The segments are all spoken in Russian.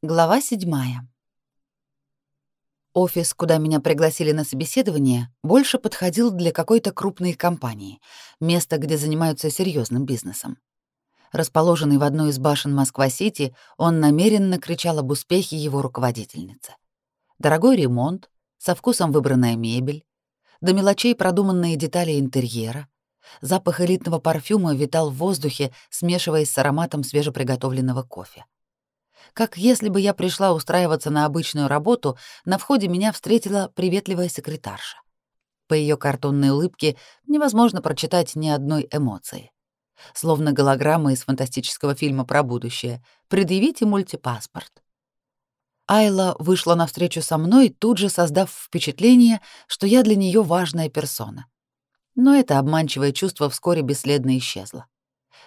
Глава седьмая. Офис, куда меня пригласили на собеседование, больше подходил для какой-то крупной компании, место, где занимаются серьезным бизнесом. Расположенный в одной из башен Москва-Сити, он намеренно кричал об успехе его руководительницы. Дорогой ремонт, со вкусом выбранная мебель, до мелочей продуманные детали интерьера. Запах элитного парфюма витал в воздухе, смешиваясь с ароматом свежеприготовленного кофе как если бы я пришла устраиваться на обычную работу, на входе меня встретила приветливая секретарша. По ее картонной улыбке невозможно прочитать ни одной эмоции. Словно голограмма из фантастического фильма про будущее. «Предъявите мультипаспорт». Айла вышла навстречу со мной, тут же создав впечатление, что я для нее важная персона. Но это обманчивое чувство вскоре бесследно исчезло.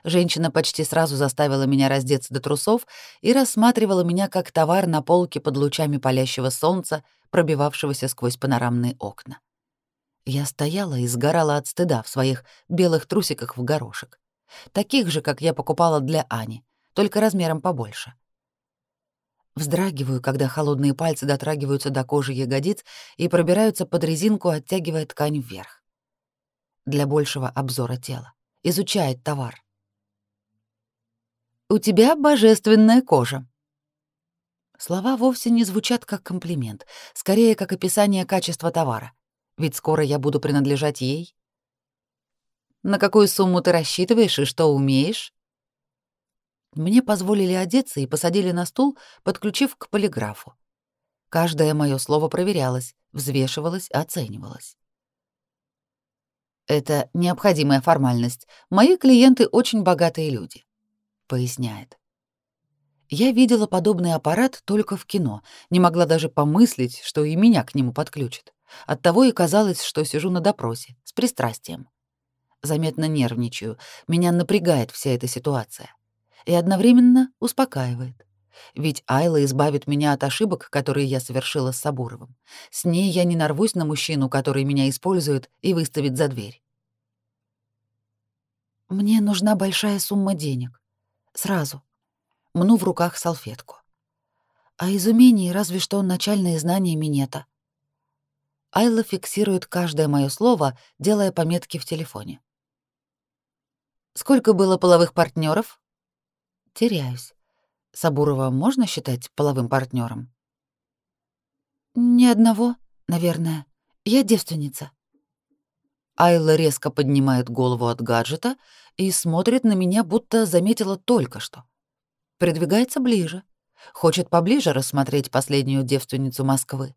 Женщина почти сразу заставила меня раздеться до трусов и рассматривала меня как товар на полке под лучами палящего солнца, пробивавшегося сквозь панорамные окна. Я стояла и сгорала от стыда в своих белых трусиках в горошек. Таких же, как я покупала для Ани, только размером побольше. Вздрагиваю, когда холодные пальцы дотрагиваются до кожи ягодиц и пробираются под резинку, оттягивая ткань вверх. Для большего обзора тела. Изучает товар. «У тебя божественная кожа». Слова вовсе не звучат как комплимент, скорее как описание качества товара. Ведь скоро я буду принадлежать ей. На какую сумму ты рассчитываешь и что умеешь? Мне позволили одеться и посадили на стул, подключив к полиграфу. Каждое мое слово проверялось, взвешивалось, оценивалось. Это необходимая формальность. Мои клиенты очень богатые люди поясняет. Я видела подобный аппарат только в кино, не могла даже помыслить, что и меня к нему подключат. Оттого и казалось, что сижу на допросе, с пристрастием. Заметно нервничаю, меня напрягает вся эта ситуация. И одновременно успокаивает. Ведь Айла избавит меня от ошибок, которые я совершила с Сабуровым. С ней я не нарвусь на мужчину, который меня использует и выставит за дверь. Мне нужна большая сумма денег. Сразу. Мну в руках салфетку. А из умений разве что начальные знания минета. Айла фиксирует каждое мое слово, делая пометки в телефоне. Сколько было половых партнеров? Теряюсь. Сабурова можно считать половым партнером? Ни одного, наверное. Я девственница. Айла резко поднимает голову от гаджета и смотрит на меня, будто заметила только что. Придвигается ближе. Хочет поближе рассмотреть последнюю девственницу Москвы.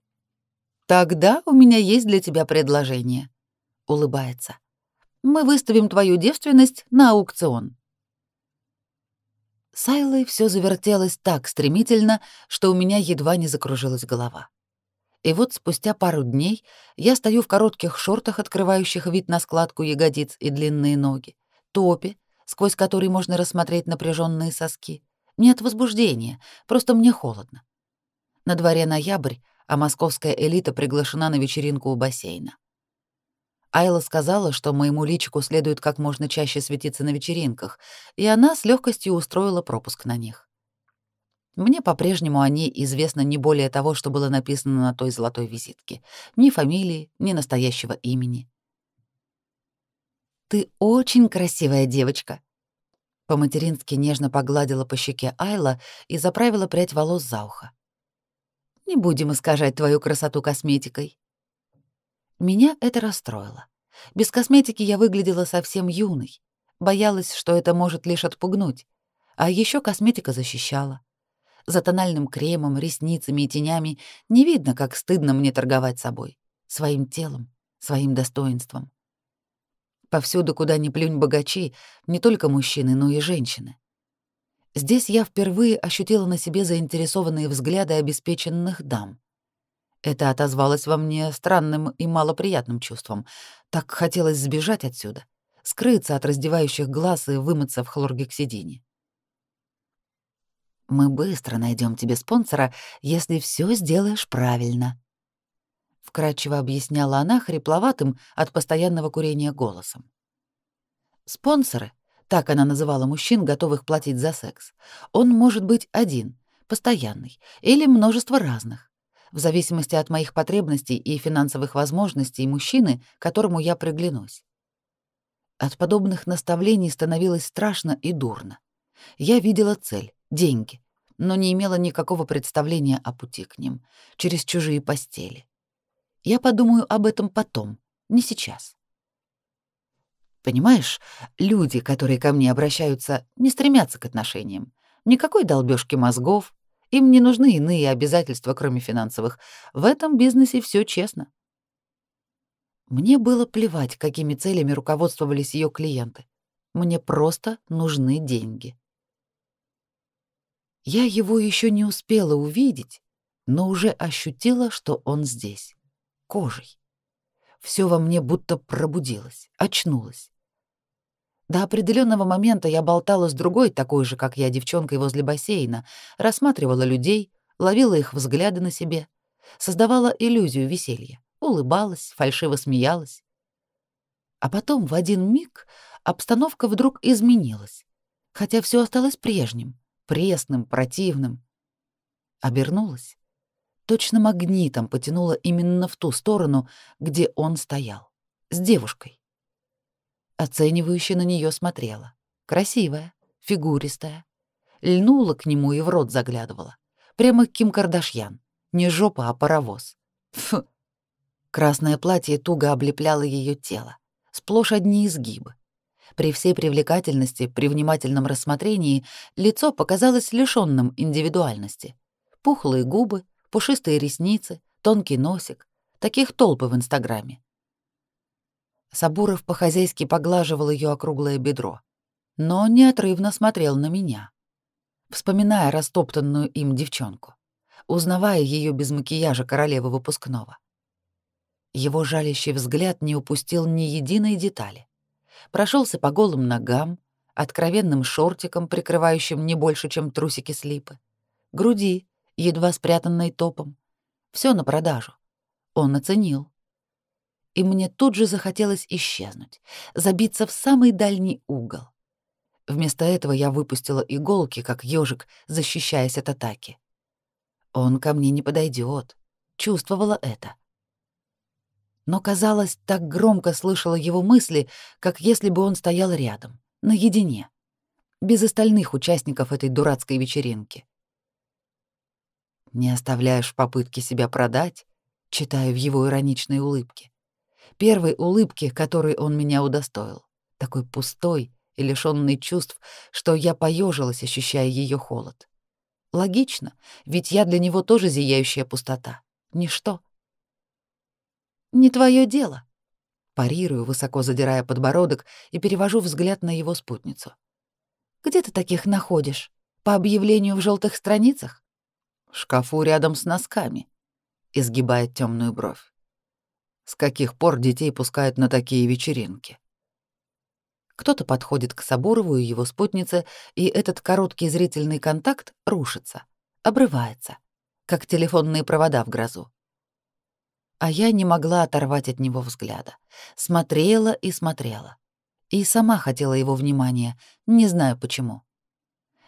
«Тогда у меня есть для тебя предложение», — улыбается. «Мы выставим твою девственность на аукцион». С Айлой всё завертелось так стремительно, что у меня едва не закружилась голова. И вот спустя пару дней я стою в коротких шортах, открывающих вид на складку ягодиц и длинные ноги, топе, сквозь который можно рассмотреть напряженные соски. Нет возбуждения, просто мне холодно. На дворе ноябрь, а московская элита приглашена на вечеринку у бассейна. Айла сказала, что моему личику следует как можно чаще светиться на вечеринках, и она с легкостью устроила пропуск на них. Мне по-прежнему о ней известно не более того, что было написано на той золотой визитке. Ни фамилии, ни настоящего имени. «Ты очень красивая девочка», — по-матерински нежно погладила по щеке Айла и заправила прядь волос за ухо. «Не будем искажать твою красоту косметикой». Меня это расстроило. Без косметики я выглядела совсем юной. Боялась, что это может лишь отпугнуть. А еще косметика защищала. За тональным кремом, ресницами и тенями не видно, как стыдно мне торговать собой, своим телом, своим достоинством. Повсюду, куда ни плюнь богачи, не только мужчины, но и женщины. Здесь я впервые ощутила на себе заинтересованные взгляды обеспеченных дам. Это отозвалось во мне странным и малоприятным чувством. Так хотелось сбежать отсюда, скрыться от раздевающих глаз и вымыться в хлоргексидине. Мы быстро найдем тебе спонсора, если все сделаешь правильно. Вкратчиво объясняла она хрипловатым от постоянного курения голосом. Спонсоры, так она называла мужчин, готовых платить за секс, он может быть один, постоянный или множество разных, в зависимости от моих потребностей и финансовых возможностей мужчины, которому я приглянусь. От подобных наставлений становилось страшно и дурно. Я видела цель — деньги, но не имела никакого представления о пути к ним, через чужие постели. Я подумаю об этом потом, не сейчас. Понимаешь, люди, которые ко мне обращаются, не стремятся к отношениям. Никакой долбёжки мозгов, им не нужны иные обязательства, кроме финансовых. В этом бизнесе все честно. Мне было плевать, какими целями руководствовались ее клиенты. Мне просто нужны деньги. Я его еще не успела увидеть, но уже ощутила, что он здесь, кожей. Все во мне будто пробудилось, очнулось. До определенного момента я болтала с другой, такой же, как я, девчонкой возле бассейна, рассматривала людей, ловила их взгляды на себе, создавала иллюзию веселья, улыбалась, фальшиво смеялась. А потом в один миг обстановка вдруг изменилась, хотя все осталось прежним пресным, противным. Обернулась. Точно магнитом потянула именно в ту сторону, где он стоял. С девушкой. Оценивающе на нее смотрела. Красивая, фигуристая. Льнула к нему и в рот заглядывала. Прямо Ким Кардашьян. Не жопа, а паровоз. Фу. Красное платье туго облепляло ее тело. Сплошь одни изгибы. При всей привлекательности, при внимательном рассмотрении лицо показалось лишённым индивидуальности. Пухлые губы, пушистые ресницы, тонкий носик. Таких толпы в Инстаграме. Сабуров по-хозяйски поглаживал её округлое бедро, но неотрывно смотрел на меня, вспоминая растоптанную им девчонку, узнавая её без макияжа королевы выпускного. Его жалящий взгляд не упустил ни единой детали прошелся по голым ногам, откровенным шортикам, прикрывающим не больше, чем трусики слипы, груди, едва спрятанной топом. Все на продажу. Он оценил. И мне тут же захотелось исчезнуть, забиться в самый дальний угол. Вместо этого я выпустила иголки, как ежик, защищаясь от атаки. Он ко мне не подойдет. Чувствовала это но, казалось, так громко слышала его мысли, как если бы он стоял рядом, наедине, без остальных участников этой дурацкой вечеринки. «Не оставляешь попытки себя продать?» — читаю в его ироничной улыбке. Первой улыбке, которой он меня удостоил. Такой пустой и лишённый чувств, что я поежилась, ощущая ее холод. Логично, ведь я для него тоже зияющая пустота. Ничто. Не твое дело. Парирую, высоко задирая подбородок и перевожу взгляд на его спутницу. Где ты таких находишь? По объявлению в желтых страницах? В шкафу рядом с носками. Изгибает темную бровь. С каких пор детей пускают на такие вечеринки? Кто-то подходит к Сабурову и его спутнице, и этот короткий зрительный контакт рушится, обрывается, как телефонные провода в грозу а я не могла оторвать от него взгляда. Смотрела и смотрела. И сама хотела его внимания, не знаю почему.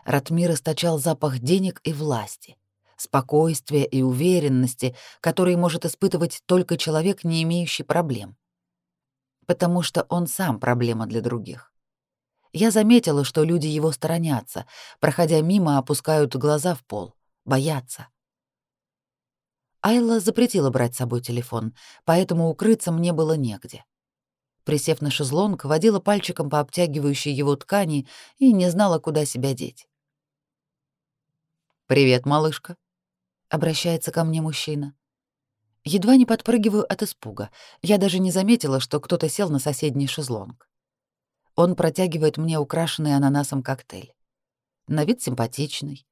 Ратмир источал запах денег и власти, спокойствия и уверенности, которые может испытывать только человек, не имеющий проблем. Потому что он сам проблема для других. Я заметила, что люди его сторонятся, проходя мимо, опускают глаза в пол, боятся. Айла запретила брать с собой телефон, поэтому укрыться мне было негде. Присев на шезлонг, водила пальчиком по обтягивающей его ткани и не знала, куда себя деть. «Привет, малышка», — обращается ко мне мужчина. Едва не подпрыгиваю от испуга. Я даже не заметила, что кто-то сел на соседний шезлонг. Он протягивает мне украшенный ананасом коктейль. На вид симпатичный.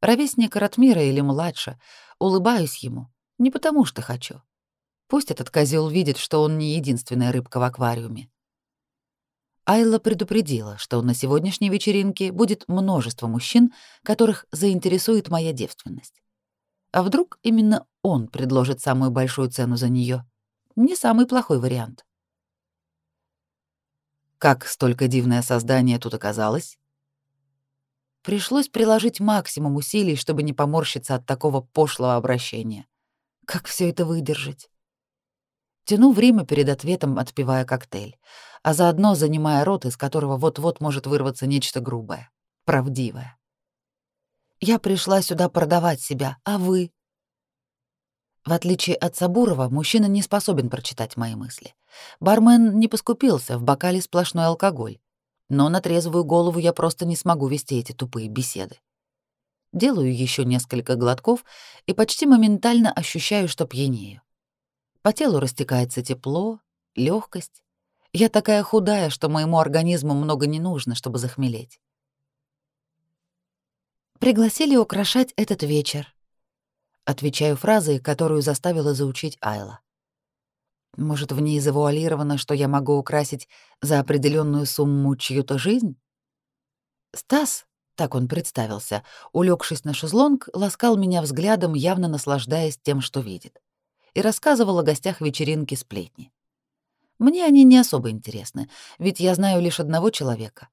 Ровесник Ратмира или младше — Улыбаюсь ему, не потому что хочу. Пусть этот козел видит, что он не единственная рыбка в аквариуме. Айла предупредила, что на сегодняшней вечеринке будет множество мужчин, которых заинтересует моя девственность. А вдруг именно он предложит самую большую цену за нее? Не самый плохой вариант. Как столько дивное создание тут оказалось? Пришлось приложить максимум усилий, чтобы не поморщиться от такого пошлого обращения. Как все это выдержать? Тяну время перед ответом, отпивая коктейль, а заодно занимая рот, из которого вот-вот может вырваться нечто грубое, правдивое. Я пришла сюда продавать себя, а вы? В отличие от Сабурова, мужчина не способен прочитать мои мысли. Бармен не поскупился, в бокале сплошной алкоголь. Но на трезвую голову я просто не смогу вести эти тупые беседы. Делаю еще несколько глотков и почти моментально ощущаю, что пьянею. По телу растекается тепло, легкость. Я такая худая, что моему организму много не нужно, чтобы захмелеть. Пригласили украшать этот вечер. Отвечаю фразой, которую заставила заучить Айла. Может, в ней завуалировано, что я могу украсить за определенную сумму чью-то жизнь? Стас, так он представился, улегшись на шезлонг, ласкал меня взглядом, явно наслаждаясь тем, что видит, и рассказывал о гостях вечеринки сплетни. Мне они не особо интересны, ведь я знаю лишь одного человека.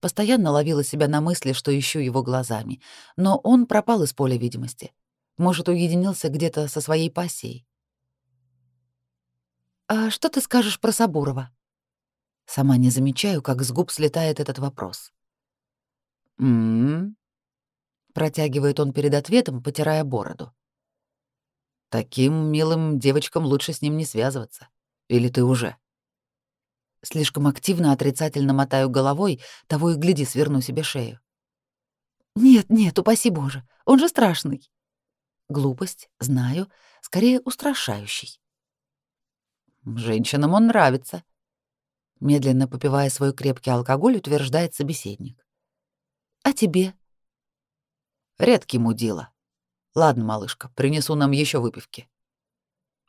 Постоянно ловила себя на мысли, что ищу его глазами, но он пропал из поля видимости. Может, уединился где-то со своей пассией. «А что ты скажешь про Сабурова?» Сама не замечаю, как с губ слетает этот вопрос. «М-м-м», протягивает он перед ответом, потирая бороду. «Таким милым девочкам лучше с ним не связываться. Или ты уже?» Слишком активно отрицательно мотаю головой, того и гляди, сверну себе шею. «Нет, нет, упаси Боже, он же страшный». Глупость, знаю, скорее устрашающий. Женщинам он нравится. Медленно попивая свой крепкий алкоголь, утверждает собеседник. А тебе? Редкий мудила. Ладно, малышка, принесу нам еще выпивки.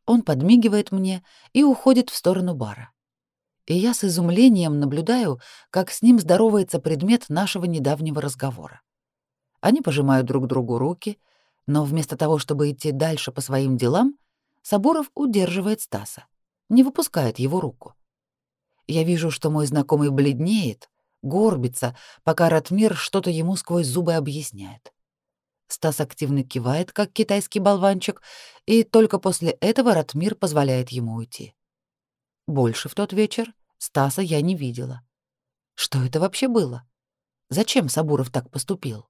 Он подмигивает мне и уходит в сторону бара. И я с изумлением наблюдаю, как с ним здоровается предмет нашего недавнего разговора. Они пожимают друг другу руки, но вместо того, чтобы идти дальше по своим делам, Соборов удерживает Стаса, не выпускает его руку. Я вижу, что мой знакомый бледнеет, горбится, пока Ратмир что-то ему сквозь зубы объясняет. Стас активно кивает, как китайский болванчик, и только после этого Ратмир позволяет ему уйти. Больше в тот вечер Стаса я не видела. Что это вообще было? Зачем Сабуров так поступил?